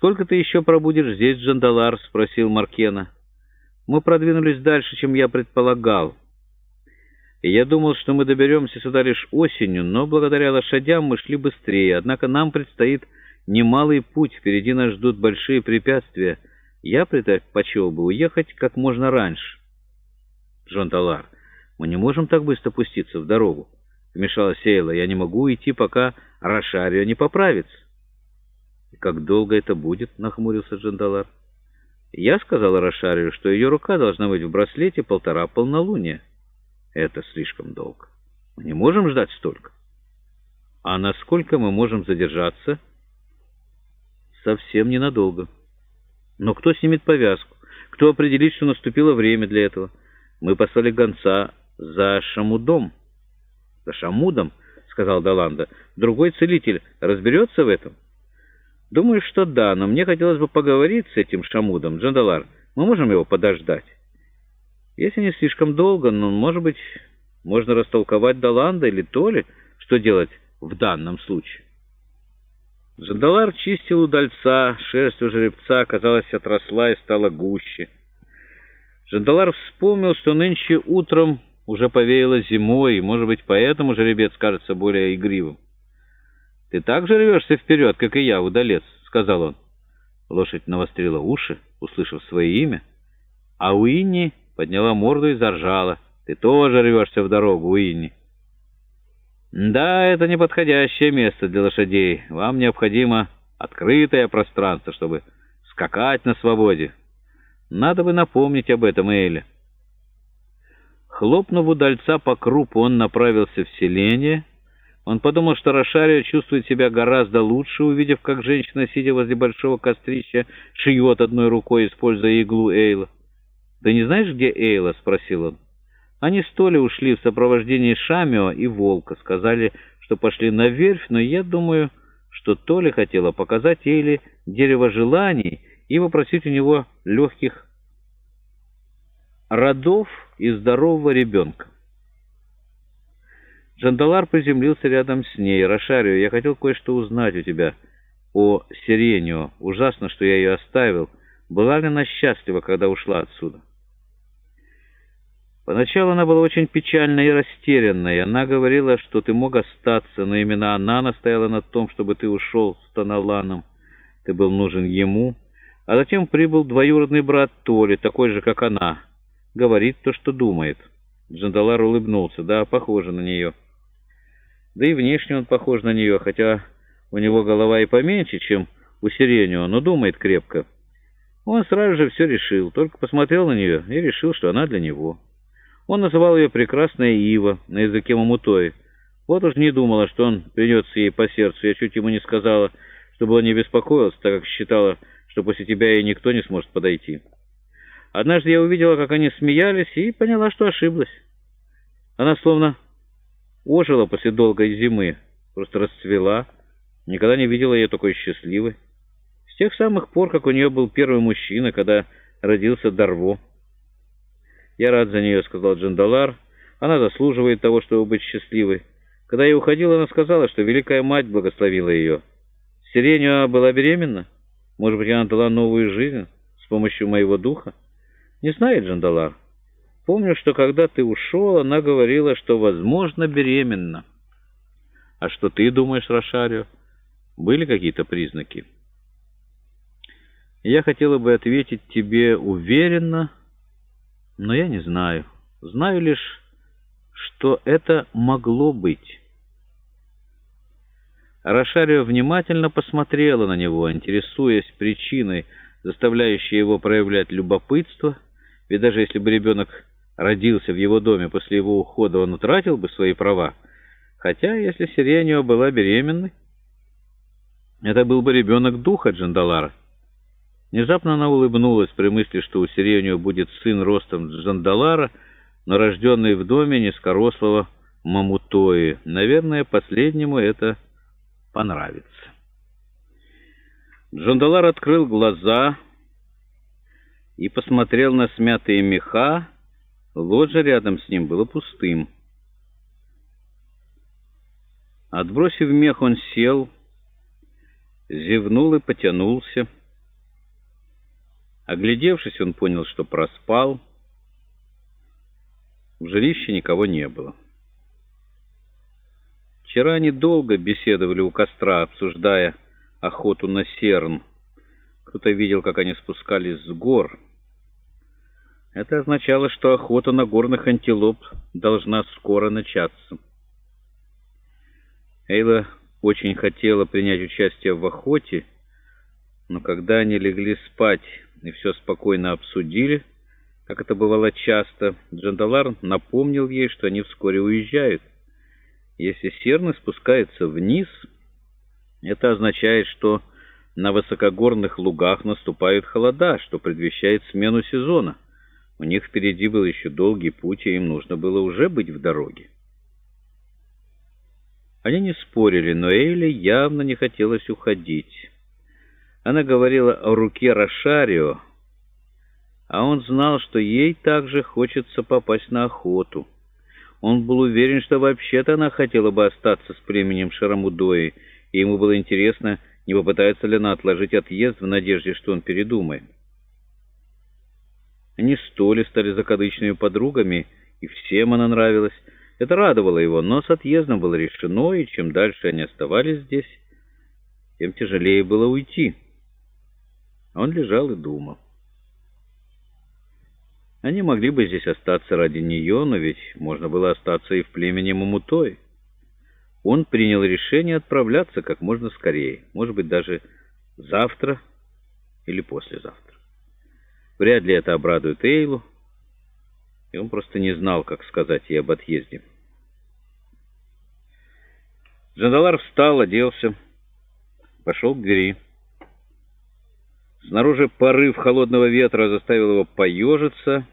«Сколько ты еще пробудешь здесь, Джандалар?» — спросил Маркена. «Мы продвинулись дальше, чем я предполагал. И я думал, что мы доберемся сюда лишь осенью, но благодаря лошадям мы шли быстрее. Однако нам предстоит немалый путь, впереди нас ждут большие препятствия. Я предпочел бы уехать как можно раньше». «Джандалар, мы не можем так быстро пуститься в дорогу», — вмешалась Сейла. «Я не могу идти, пока Рашарио не поправится». «И как долго это будет?» — нахмурился Джандалар. «Я сказал Рошарию, что ее рука должна быть в браслете полтора полнолуния. Это слишком долго. Мы не можем ждать столько. А насколько мы можем задержаться?» «Совсем ненадолго. Но кто снимет повязку? Кто определит, что наступило время для этого? Мы послали гонца за Шамудом». «За Шамудом?» — сказал Даланда. «Другой целитель разберется в этом?» «Думаю, что да, но мне хотелось бы поговорить с этим Шамудом. Джандалар, мы можем его подождать?» «Если не слишком долго, но, может быть, можно растолковать Даланда или Толи, что делать в данном случае». Джандалар чистил удальца, шерсть у жеребца, казалось, отросла и стала гуще. Джандалар вспомнил, что нынче утром уже повеяло зимой, и, может быть, поэтому жеребец кажется более игривым. «Ты так же рвешься вперед, как и я, удалец», — сказал он. Лошадь навострила уши, услышав свое имя, а Уинни подняла морду и заржала. «Ты тоже рвешься в дорогу, Уинни». «Да, это неподходящее место для лошадей. Вам необходимо открытое пространство, чтобы скакать на свободе. Надо бы напомнить об этом Эйле». Хлопнув удальца по крупу, он направился в селение — он подумал, что Рошарио чувствует себя гораздо лучше, увидев, как женщина, сидя возле большого кострища, шьет одной рукой, используя иглу Эйла. «Ты не знаешь, где Эйла?» — спросил он. Они с Толи ушли в сопровождении Шамио и Волка. Сказали, что пошли на верфь, но я думаю, что Толи хотела показать Эйле дерево желаний и попросить у него легких родов и здорового ребенка. Джандалар приземлился рядом с ней. «Рошарио, я хотел кое-что узнать у тебя о Сиренио. Ужасно, что я ее оставил. Была ли она счастлива, когда ушла отсюда?» Поначалу она была очень печальной и растерянной. Она говорила, что ты мог остаться, но именно она настояла на том, чтобы ты ушел с Таналаном. Ты был нужен ему. А затем прибыл двоюродный брат Толи, такой же, как она. Говорит то, что думает. Джандалар улыбнулся. Да, похоже на нее. Да и внешне он похож на нее, хотя у него голова и поменьше, чем у Сиренио, но думает крепко. Он сразу же все решил, только посмотрел на нее и решил, что она для него. Он называл ее «прекрасная Ива» на языке Мамутои. Вот уж не думала, что он придется ей по сердцу. Я чуть ему не сказала, чтобы он не беспокоился, так как считала, что после тебя ей никто не сможет подойти. Однажды я увидела, как они смеялись, и поняла, что ошиблась. Она словно ожила после долгой зимы, просто расцвела. Никогда не видела ее такой счастливой. С тех самых пор, как у нее был первый мужчина, когда родился Дарво. «Я рад за нее», — сказал Джандалар. «Она заслуживает того, чтобы быть счастливой». Когда я уходила, она сказала, что Великая Мать благословила ее. Сиренио была беременна? Может быть, она дала новую жизнь с помощью моего духа? Не знает Джандалар. Помню, что когда ты ушел, она говорила, что, возможно, беременна. А что ты думаешь, Рошарио? Были какие-то признаки? Я хотела бы ответить тебе уверенно, но я не знаю. Знаю лишь, что это могло быть. Рошарио внимательно посмотрела на него, интересуясь причиной, заставляющей его проявлять любопытство, ведь даже если бы ребенок родился в его доме после его ухода, он утратил бы свои права. Хотя, если Сиренио была беременной, это был бы ребенок духа Джандалара. Внезапно она улыбнулась при мысли, что у Сиренио будет сын ростом Джандалара, но рожденный в доме низкорослого Мамутои. Наверное, последнему это понравится. Джандалар открыл глаза и посмотрел на смятые меха, Ложа рядом с ним было пустым. Отбросив мех, он сел, зевнул и потянулся. Оглядевшись, он понял, что проспал. В жилище никого не было. Вчера они долго беседовали у костра, обсуждая охоту на серн. Кто-то видел, как они спускались с гор. Это означало, что охота на горных антилоп должна скоро начаться. Эйла очень хотела принять участие в охоте, но когда они легли спать и все спокойно обсудили, как это бывало часто, Джандалар напомнил ей, что они вскоре уезжают. Если серны спускаются вниз, это означает, что на высокогорных лугах наступают холода, что предвещает смену сезона. У них впереди был еще долгий путь, и им нужно было уже быть в дороге. Они не спорили, но Эйле явно не хотелось уходить. Она говорила о руке Рошарио, а он знал, что ей также хочется попасть на охоту. Он был уверен, что вообще-то она хотела бы остаться с племенем Шарамудои, и ему было интересно, не попытается ли она отложить отъезд в надежде, что он передумает. Они с стали закадычными подругами, и всем она нравилась. Это радовало его, но с отъездом было решено, и чем дальше они оставались здесь, тем тяжелее было уйти. Он лежал и думал. Они могли бы здесь остаться ради нее, но ведь можно было остаться и в племени Мамутой. Он принял решение отправляться как можно скорее, может быть, даже завтра или послезавтра. Вряд ли это обрадует Эйлу, и он просто не знал, как сказать ей об отъезде. Джандалар встал, оделся, пошел к двери. Снаружи порыв холодного ветра заставил его поежиться,